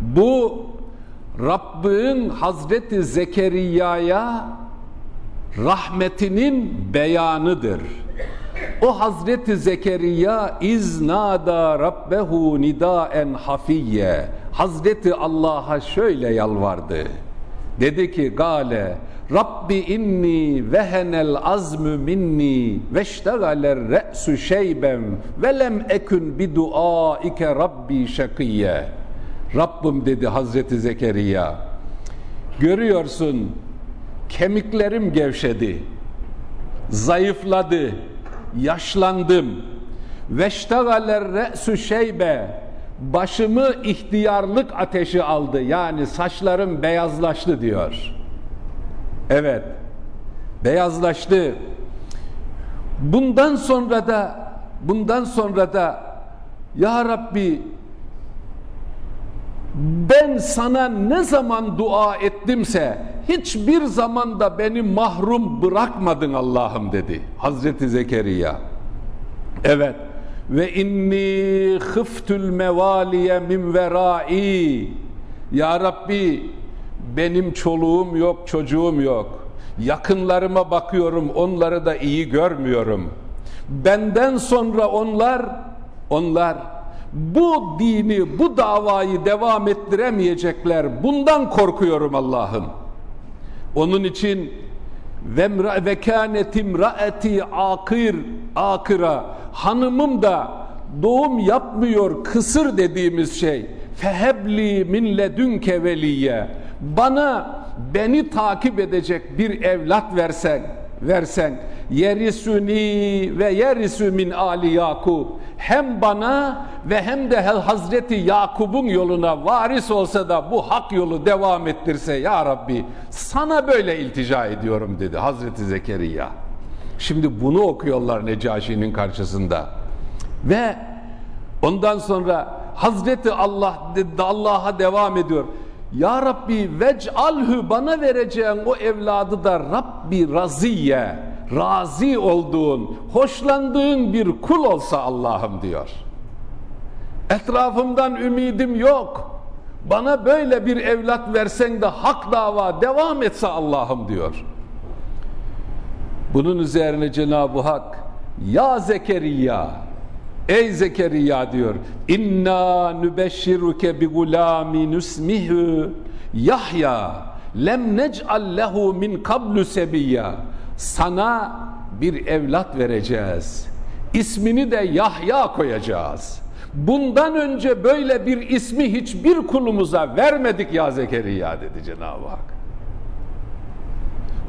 Bu Rabbin Hazreti Zekeriya'ya rahmetinin beyanıdır. O Hazreti Zekeriya iznada rabbehu nidaen hafiyye. Hazreti Allah'a şöyle yalvardı. Dedi ki gale Rabbi inni vehenel azmü minni veştegaler re'su şeybem ve lem ekün bi duaike rabbi şakiyye. Rabbim dedi Hazreti Zekeriya. Görüyorsun kemiklerim gevşedi, zayıfladı, yaşlandım. Veştegaler re'su şeybe başımı ihtiyarlık ateşi aldı. Yani saçlarım beyazlaştı diyor. Evet, beyazlaştı. Bundan sonra da bundan sonra da ya Rabbi ben sana ne zaman dua ettimse hiçbir zamanda beni mahrum bırakmadın Allah'ım dedi Hazreti Zekeriya. Evet. Ve inni khıftül mevaliye min verai. Ya Rabbi benim çoluğum yok, çocuğum yok. Yakınlarıma bakıyorum, onları da iyi görmüyorum. Benden sonra onlar, onlar bu dini, bu davayı devam ettiremeyecekler. Bundan korkuyorum Allah'ım. Onun için ve ve kânetim raeti akir akıra hanımım da doğum yapmıyor kısır dediğimiz şey fehebli min ledünke veliye bana beni takip edecek bir evlat versen versen yerisuni ve yerisu min ali Yakub hem bana ve hem de Hazreti Yakub'un yoluna varis olsa da bu hak yolu devam ettirse ya Rabbi sana böyle iltica ediyorum dedi Hazreti Zekeriya. Şimdi bunu okuyorlar Necaşi'nin karşısında. Ve ondan sonra Hazreti Allah Allah'a devam ediyor. Ya Rabbi vec'alhu bana vereceğin o evladı da Rabbi raziye razi olduğun, hoşlandığın bir kul olsa Allah'ım diyor. Etrafımdan ümidim yok. Bana böyle bir evlat versen de hak dava devam etse Allah'ım diyor. Bunun üzerine Cenab-ı Hak ya Zekeriya ey Zekeriya diyor inna nübeşşiruke bi gulamin ismihu Yahya lem nec'al lehu min kablu sebiyya sana bir evlat vereceğiz. İsmini de Yahya koyacağız. Bundan önce böyle bir ismi hiçbir kulumuza vermedik ya Zekeriya dedi Cenab-ı Hak.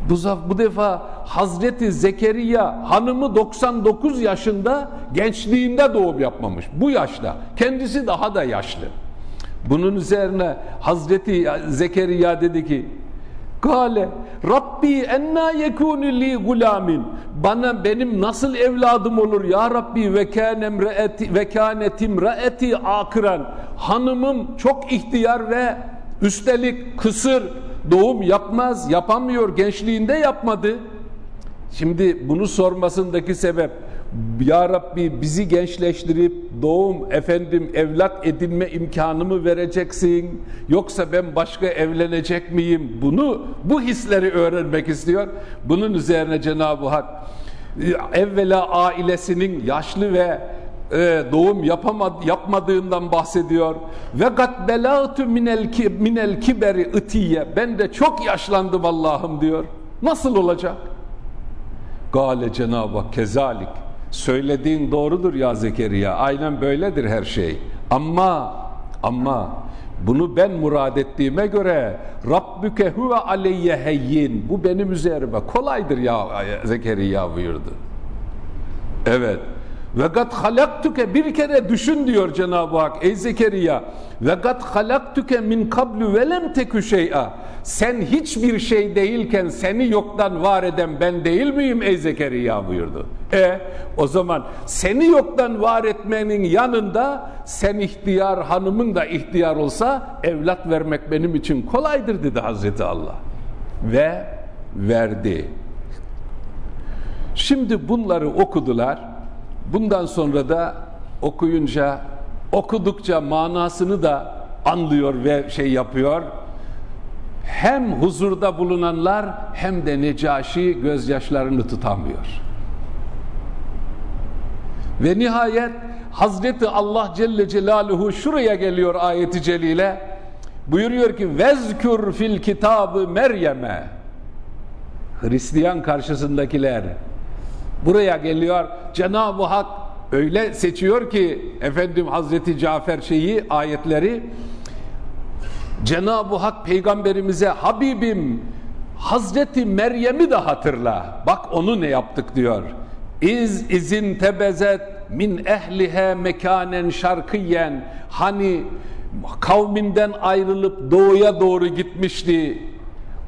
Bu, bu defa Hazreti Zekeriya hanımı 99 yaşında gençliğinde doğum yapmamış. Bu yaşta. Kendisi daha da yaşlı. Bunun üzerine Hazreti Zekeriya dedi ki Kale Rabbi enna yekunu li gulamin bana benim nasıl evladım olur ya Rabbi ve kanem re'eti ve kanetim re'eti akıran hanımım çok ihtiyar ve üstelik kısır doğum yapmaz yapamıyor gençliğinde yapmadı şimdi bunu sormasındaki sebep Ya Rabbi bizi gençleştirip doğum efendim evlat edinme imkanımı vereceksin. Yoksa ben başka evlenecek miyim? Bunu bu hisleri öğrenmek istiyor. Bunun üzerine Cenab-ı Hak evvela ailesinin yaşlı ve e, doğum yapamad, yapmadığından bahsediyor. Ve gat belatu minel, minel kiberi itiye. Ben de çok yaşlandım Allah'ım diyor. Nasıl olacak? Gale Cenab-ı Hak kezalik. Söylediğin doğrudur ya Zekeriya. Aynen böyledir her şey. Ama ama bunu ben murad ettiğime göre Rabbüke huve aleyye heyyin. Bu benim üzerime kolaydır ya Zekeriya buyurdu. Evet. Ve gat halaktuke bir kere düşün diyor Cenab-ı Hak ey Zekeriya. Ve gat halaktuke min kablu ve lem tekü şey'a. Sen hiçbir şey değilken seni yoktan var eden ben değil miyim ey Zekeriya buyurdu. E o zaman seni yoktan var etmenin yanında sen ihtiyar hanımın da ihtiyar olsa evlat vermek benim için kolaydır dedi Hazreti Allah. Ve verdi. Şimdi bunları okudular. Bundan sonra da okuyunca, okudukça manasını da anlıyor ve şey yapıyor. Hem huzurda bulunanlar hem de Necaşi gözyaşlarını tutamıyor. Ve nihayet Hazreti Allah Celle Celaluhu şuraya geliyor ayeti celile. Buyuruyor ki vezkür fil kitabı Meryem'e. Hristiyan karşısındakiler buraya geliyor. Cenab-ı Hak öyle seçiyor ki efendim Hazreti Cafer şeyi ayetleri Cenab-ı Hak peygamberimize Habibim Hazreti Meryem'i de hatırla. Bak onu ne yaptık diyor. İz izin tebezet min ehlihe mekanen şarkıyen hani kavminden ayrılıp doğuya doğru gitmişti.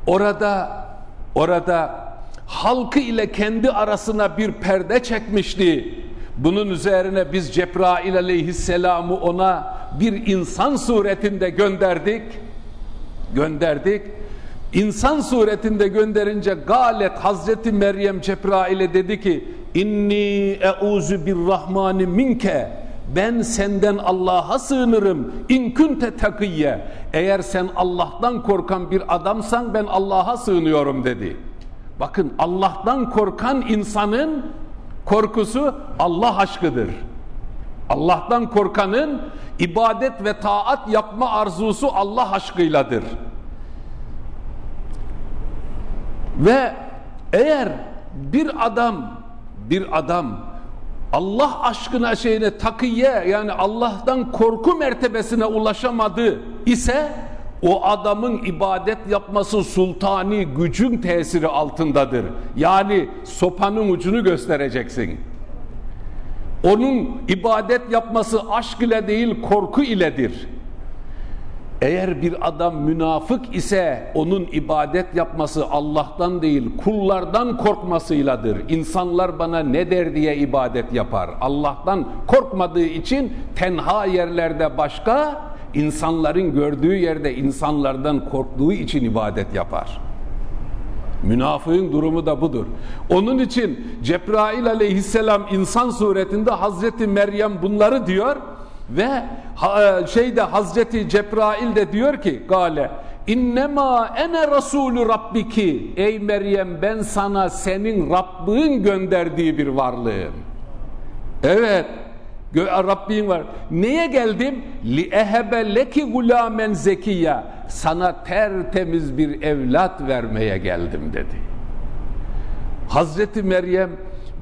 Orada orada halkı ile kendi arasına bir perde çekmişti. Bunun üzerine biz Cebrail aleyhisselamı ona bir insan suretinde gönderdik. Gönderdik. İnsan suretinde gönderince galet Hazreti Meryem Cebrail'e dedi ki inni euzu birrahmani minke ben senden Allah'a sığınırım in kunte takiyye eğer sen Allah'tan korkan bir adamsan ben Allah'a sığınıyorum dedi. Bakın Allah'tan korkan insanın korkusu Allah aşkıdır. Allah'tan korkanın ibadet ve taat yapma arzusu Allah aşkıyladır. Ve eğer bir adam bir adam Allah aşkına şeyine takiye yani Allah'tan korku mertebesine ulaşamadı ise o adamın ibadet yapması sultani gücün tesiri altındadır. Yani sopanın ucunu göstereceksin. Onun ibadet yapması aşk ile değil korku iledir. Eğer bir adam münafık ise onun ibadet yapması Allah'tan değil kullardan korkmasıyladır. İnsanlar bana ne der diye ibadet yapar. Allah'tan korkmadığı için tenha yerlerde başka, insanların gördüğü yerde insanlardan korktuğu için ibadet yapar. Münafığın durumu da budur. Onun için Cebrail aleyhisselam insan suretinde Hazreti Meryem bunları diyor ve e, şeyde Hazreti Cebrail de diyor ki gale innema ene rasulü rabbiki ey Meryem ben sana senin Rabbin gönderdiği bir varlığım. Evet Rabbin var. Neye geldim? Li ehebe leki gulamen zekiye. Sana tertemiz bir evlat vermeye geldim dedi. Hazreti Meryem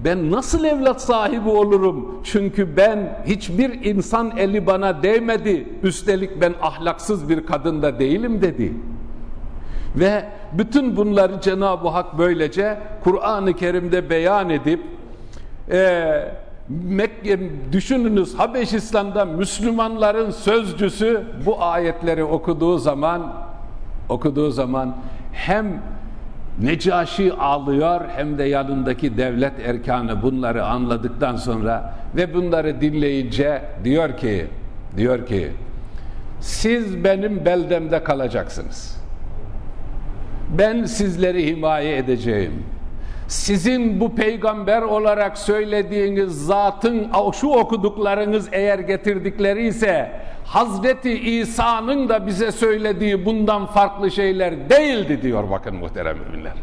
ben nasıl evlat sahibi olurum? Çünkü ben hiçbir insan eli bana değmedi. Üstelik ben ahlaksız bir kadın da değilim dedi. Ve bütün bunları Cenab-ı Hak böylece Kur'an-ı Kerim'de beyan edip e, Mekke, düşününüz Habeşistan'da Müslümanların sözcüsü bu ayetleri okuduğu zaman okuduğu zaman hem Necaşi ağlıyor hem de yanındaki devlet erkanı bunları anladıktan sonra ve bunları dinleyince diyor ki diyor ki siz benim beldemde kalacaksınız. Ben sizleri himaye edeceğim. Sizin bu peygamber olarak söylediğiniz zatın şu okuduklarınız eğer getirdikleri ise Hazreti İsa'nın da bize söylediği bundan farklı şeyler değildi diyor bakın muhterem müminler.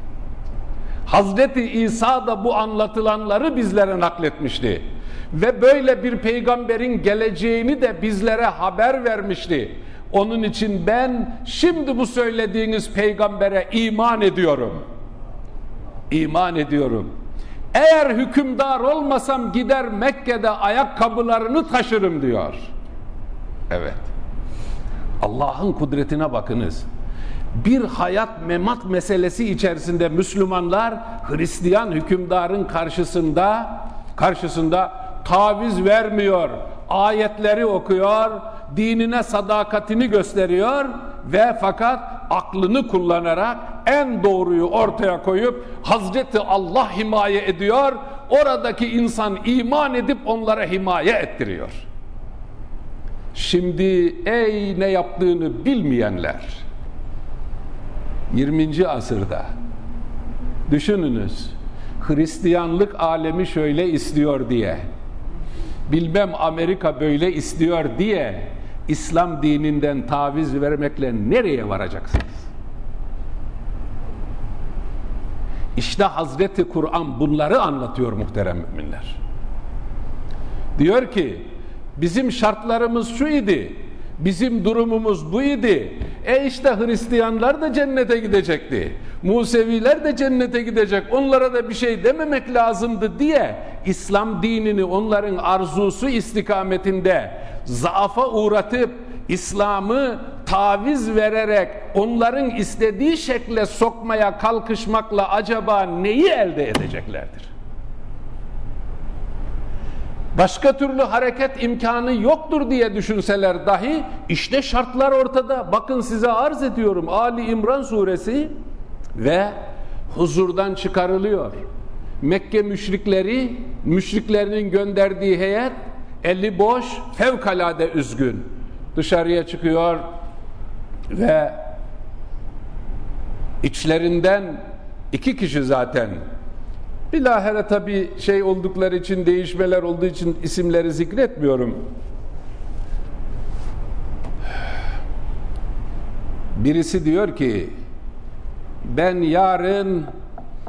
Hazreti İsa da bu anlatılanları bizlere nakletmişti. Ve böyle bir peygamberin geleceğini de bizlere haber vermişti. Onun için ben şimdi bu söylediğiniz peygambere iman ediyorum. İman ediyorum. Eğer hükümdar olmasam gider Mekke'de ayakkabılarını taşırım diyor. Evet. Allah'ın kudretine bakınız. Bir hayat memat meselesi içerisinde Müslümanlar Hristiyan hükümdarın karşısında karşısında taviz vermiyor. Ayetleri okuyor, dinine sadakatini gösteriyor ve fakat aklını kullanarak en doğruyu ortaya koyup Hazreti Allah himaye ediyor. Oradaki insan iman edip onlara himaye ettiriyor. Şimdi ey ne yaptığını bilmeyenler 20. asırda düşününüz Hristiyanlık alemi şöyle istiyor diye bilmem Amerika böyle istiyor diye İslam dininden taviz vermekle nereye varacaksınız? İşte Hazreti Kur'an bunları anlatıyor muhterem müminler. Diyor ki bizim şartlarımız şu idi. Bizim durumumuz bu idi. E işte Hristiyanlar da cennete gidecekti. Museviler de cennete gidecek. Onlara da bir şey dememek lazımdı diye İslam dinini onların arzusu istikametinde zaafa uğratıp İslam'ı taviz vererek onların istediği şekle sokmaya kalkışmakla acaba neyi elde edeceklerdir? Başka türlü hareket imkanı yoktur diye düşünseler dahi işte şartlar ortada. Bakın size arz ediyorum Ali İmran suresi ve huzurdan çıkarılıyor. Mekke müşrikleri, müşriklerinin gönderdiği heyet eli boş, fevkalade üzgün. Dışarıya çıkıyor ve içlerinden iki kişi zaten bilahare tabi şey oldukları için değişmeler olduğu için isimleri zikretmiyorum. Birisi diyor ki ben yarın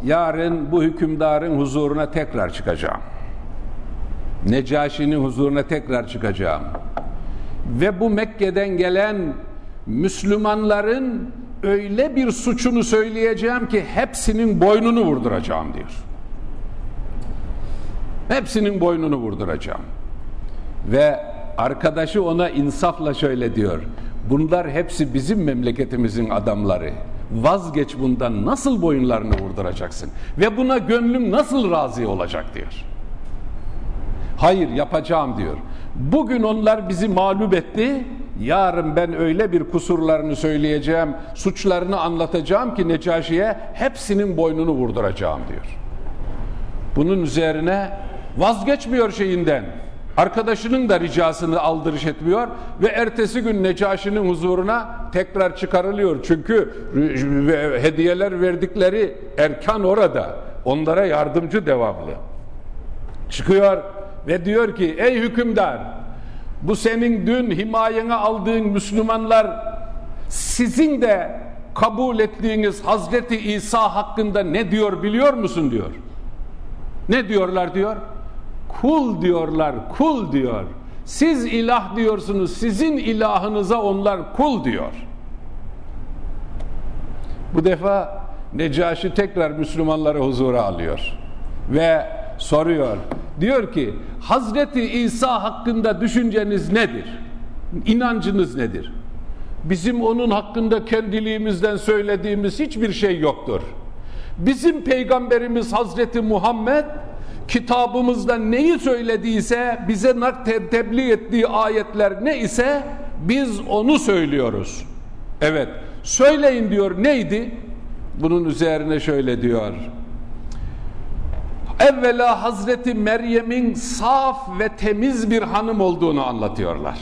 yarın bu hükümdarın huzuruna tekrar çıkacağım. Necaşi'nin huzuruna tekrar çıkacağım. Ve bu Mekke'den gelen Müslümanların öyle bir suçunu söyleyeceğim ki hepsinin boynunu vurduracağım diyor. Hepsinin boynunu vurduracağım. Ve arkadaşı ona insafla şöyle diyor. Bunlar hepsi bizim memleketimizin adamları. Vazgeç bundan nasıl boyunlarını vurduracaksın? Ve buna gönlüm nasıl razı olacak diyor. Hayır yapacağım diyor. Bugün onlar bizi mağlup etti. Yarın ben öyle bir kusurlarını söyleyeceğim, suçlarını anlatacağım ki Necaşi'ye hepsinin boynunu vurduracağım diyor. Bunun üzerine vazgeçmiyor şeyinden. Arkadaşının da ricasını aldırış etmiyor ve ertesi gün Necaşi'nin huzuruna tekrar çıkarılıyor. Çünkü hediyeler verdikleri erkan orada. Onlara yardımcı devamlı. Çıkıyor ve diyor ki ey hükümdar bu senin dün himayene aldığın Müslümanlar sizin de kabul ettiğiniz Hazreti İsa hakkında ne diyor biliyor musun diyor. Ne diyorlar diyor? Kul diyorlar, kul diyor. Siz ilah diyorsunuz, sizin ilahınıza onlar kul diyor. Bu defa Necaşi tekrar Müslümanları huzura alıyor. Ve soruyor. Diyor ki Hazreti İsa hakkında düşünceniz nedir? İnancınız nedir? Bizim onun hakkında kendiliğimizden söylediğimiz hiçbir şey yoktur. Bizim peygamberimiz Hazreti Muhammed kitabımızda neyi söylediyse bize tebliğ ettiği ayetler ne ise biz onu söylüyoruz. Evet söyleyin diyor neydi? Bunun üzerine şöyle diyor. Evvela Hazreti Meryem'in saf ve temiz bir hanım olduğunu anlatıyorlar.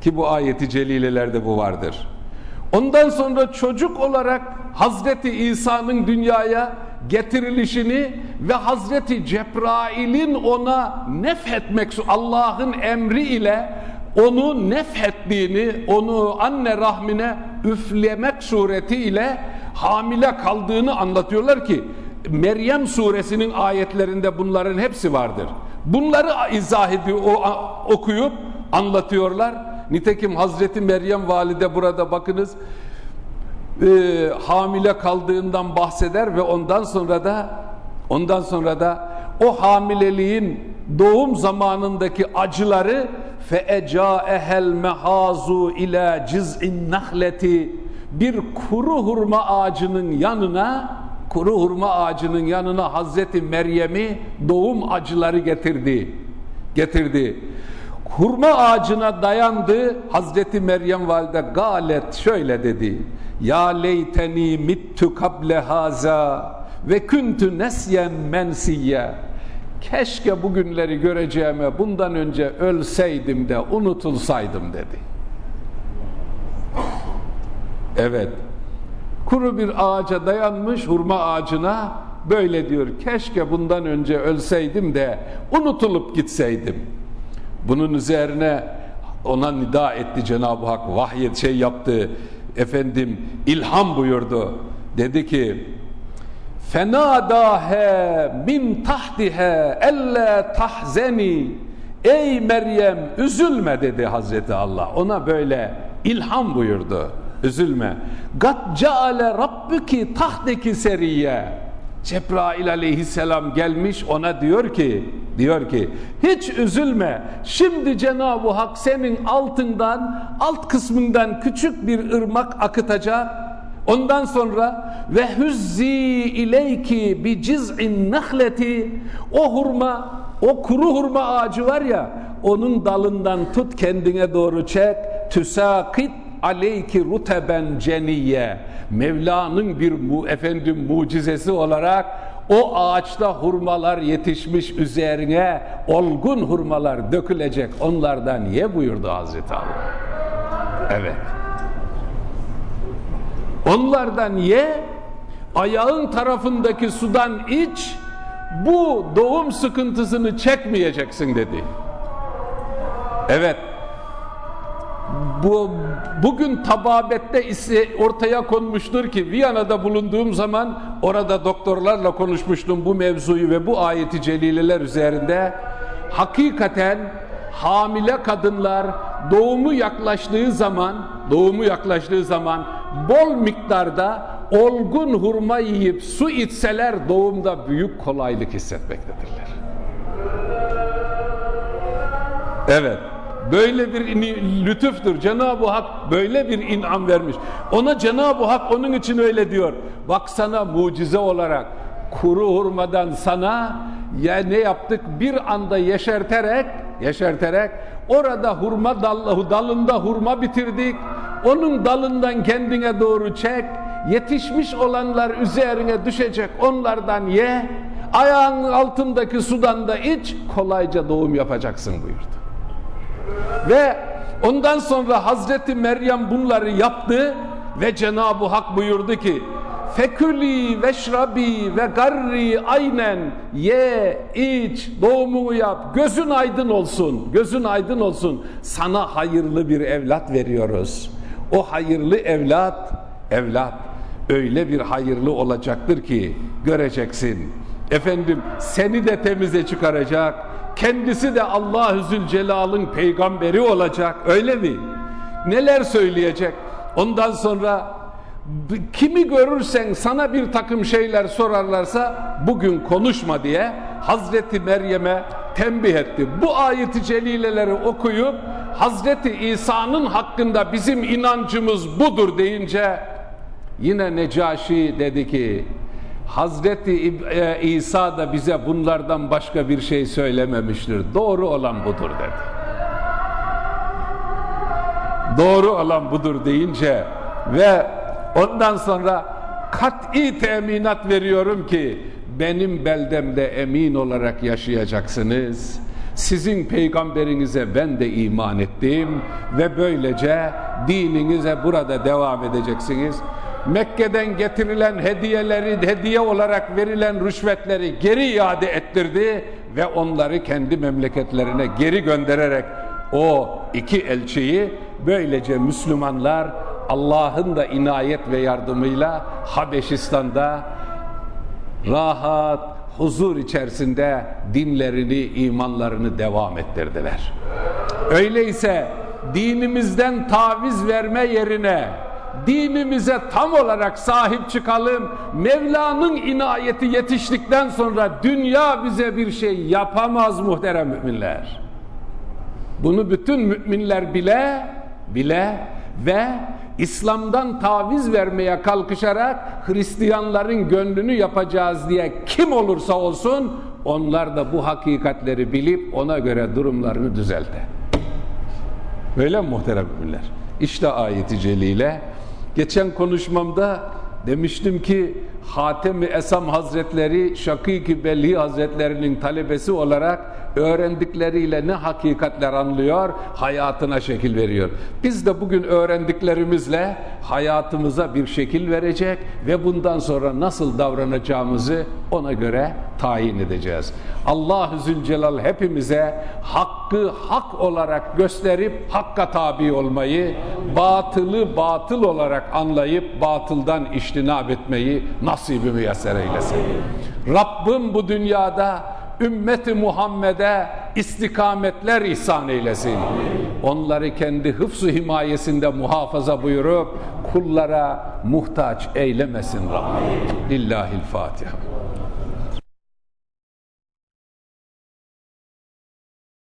Ki bu ayeti celilelerde bu vardır. Ondan sonra çocuk olarak Hazreti İsa'nın dünyaya getirilişini ve Hazreti Cebrail'in ona nefhetmek Allah'ın emri ile onu nefhettiğini, onu anne rahmine üflemek suretiyle hamile kaldığını anlatıyorlar ki Meryem suresinin ayetlerinde bunların hepsi vardır. Bunları izah ediyor, okuyup anlatıyorlar. Nitekim Hazreti Meryem valide burada bakınız e, hamile kaldığından bahseder ve ondan sonra da ondan sonra da o hamileliğin doğum zamanındaki acıları fe ehel mehazu ila ciz'in nahleti bir kuru hurma ağacının yanına kuru hurma ağacının yanına Hazreti Meryem'i doğum acıları getirdi. Getirdi. Hurma ağacına dayandı. Hazreti Meryem valide galet şöyle dedi. Ya leyteni mittu kable haza ve küntü nesyen mensiyye. Keşke bugünleri göreceğime bundan önce ölseydim de unutulsaydım dedi. Evet. Kuru bir ağaca dayanmış hurma ağacına böyle diyor. Keşke bundan önce ölseydim de unutulup gitseydim. Bunun üzerine ona nida etti Cenab-ı Hak vahyet şey yaptı. Efendim ilham buyurdu. Dedi ki fenadahe min tahtihe elle tahzeni. Ey Meryem üzülme dedi Hazreti Allah. Ona böyle ilham buyurdu. Üzülme. Gat ceale rabbuki tahteki seriye Cebrail aleyhisselam gelmiş ona diyor ki diyor ki hiç üzülme şimdi Cenab-ı Hak senin altından alt kısmından küçük bir ırmak akıtacak. Ondan sonra ve huzzi ileyki bi ciz'in nahleti. O hurma o kuru hurma ağacı var ya onun dalından tut kendine doğru çek. Tüsakit aleyki ruteben ceniye Mevla'nın bir mu, efendim mucizesi olarak o ağaçta hurmalar yetişmiş üzerine olgun hurmalar dökülecek onlardan ye buyurdu Hazreti Allah. Evet. Onlardan ye, ayağın tarafındaki sudan iç, bu doğum sıkıntısını çekmeyeceksin dedi. Evet, bu bugün tababette ise ortaya konmuştur ki Viyana'da bulunduğum zaman orada doktorlarla konuşmuştum bu mevzuyu ve bu ayeti celileler üzerinde hakikaten hamile kadınlar doğumu yaklaştığı zaman doğumu yaklaştığı zaman bol miktarda olgun hurma yiyip su içseler doğumda büyük kolaylık hissetmektedirler. Evet. Böyle bir lütuftur. Cenab-ı Hak böyle bir inam vermiş. Ona Cenab-ı Hak onun için öyle diyor. Bak sana mucize olarak kuru hurmadan sana ya ne yaptık bir anda yeşerterek yeşerterek orada hurma dal, dalında hurma bitirdik. Onun dalından kendine doğru çek. Yetişmiş olanlar üzerine düşecek. Onlardan ye. Ayağın altındaki sudan da iç. Kolayca doğum yapacaksın buyurdu. Ve ondan sonra Hazreti Meryem bunları yaptı ve Cenab-ı Hak buyurdu ki Fekuli veşrabi ve garri aynen ye iç doğumunu yap gözün aydın olsun gözün aydın olsun. Sana hayırlı bir evlat veriyoruz. O hayırlı evlat evlat öyle bir hayırlı olacaktır ki göreceksin. Efendim seni de temize çıkaracak kendisi de Allah-u Zülcelal'ın peygamberi olacak öyle mi? Neler söyleyecek? Ondan sonra kimi görürsen sana bir takım şeyler sorarlarsa bugün konuşma diye Hazreti Meryem'e tembih etti. Bu ayeti celileleri okuyup Hazreti İsa'nın hakkında bizim inancımız budur deyince yine Necaşi dedi ki Hazreti e, İsa da bize bunlardan başka bir şey söylememiştir. Doğru olan budur dedi. Doğru olan budur deyince ve ondan sonra kat'i teminat veriyorum ki benim beldemde emin olarak yaşayacaksınız. Sizin peygamberinize ben de iman ettim ve böylece dininize burada devam edeceksiniz. Mekke'den getirilen hediyeleri, hediye olarak verilen rüşvetleri geri iade ettirdi ve onları kendi memleketlerine geri göndererek o iki elçiyi böylece Müslümanlar Allah'ın da inayet ve yardımıyla Habeşistan'da rahat, huzur içerisinde dinlerini, imanlarını devam ettirdiler. Öyleyse dinimizden taviz verme yerine dinimize tam olarak sahip çıkalım. Mevla'nın inayeti yetiştikten sonra dünya bize bir şey yapamaz muhterem müminler. Bunu bütün müminler bile bile ve İslam'dan taviz vermeye kalkışarak Hristiyanların gönlünü yapacağız diye kim olursa olsun onlar da bu hakikatleri bilip ona göre durumlarını düzelte. Böyle mi muhterem müminler? İşte ayeti celile. Geçen konuşmamda demiştim ki Hatem-i Esam Hazretleri Şakiki Belli Hazretlerinin talebesi olarak öğrendikleriyle ne hakikatler anlıyor, hayatına şekil veriyor. Biz de bugün öğrendiklerimizle hayatımıza bir şekil verecek ve bundan sonra nasıl davranacağımızı ona göre tayin edeceğiz. Allah-u Zülcelal hepimize hakkı hak olarak gösterip hakka tabi olmayı, batılı batıl olarak anlayıp batıldan iştinab etmeyi nasibi müyesser eylesin. Rabbim bu dünyada ümmeti Muhammed'e istikametler ihsan eylesin. Onları kendi hıfzu himayesinde muhafaza buyurup kullara muhtaç eylemesin Rabbim. Lillahil Fatiha.